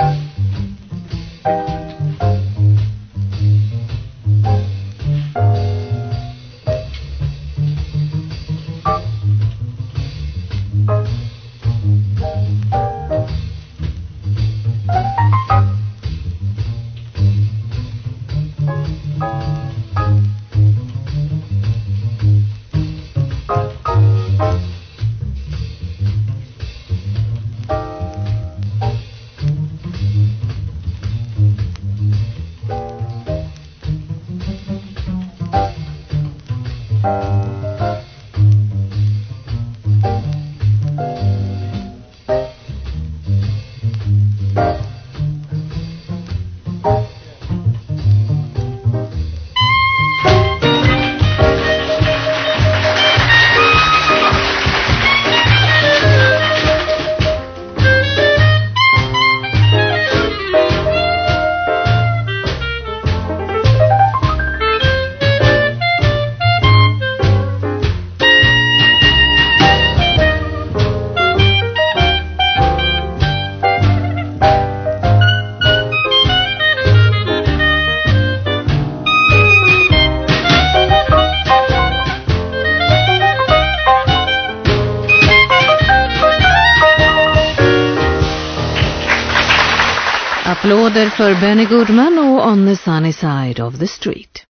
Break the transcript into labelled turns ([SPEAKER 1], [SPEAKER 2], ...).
[SPEAKER 1] Bye. Applåder för Benny Goodman och On the Sunny Side of the Street.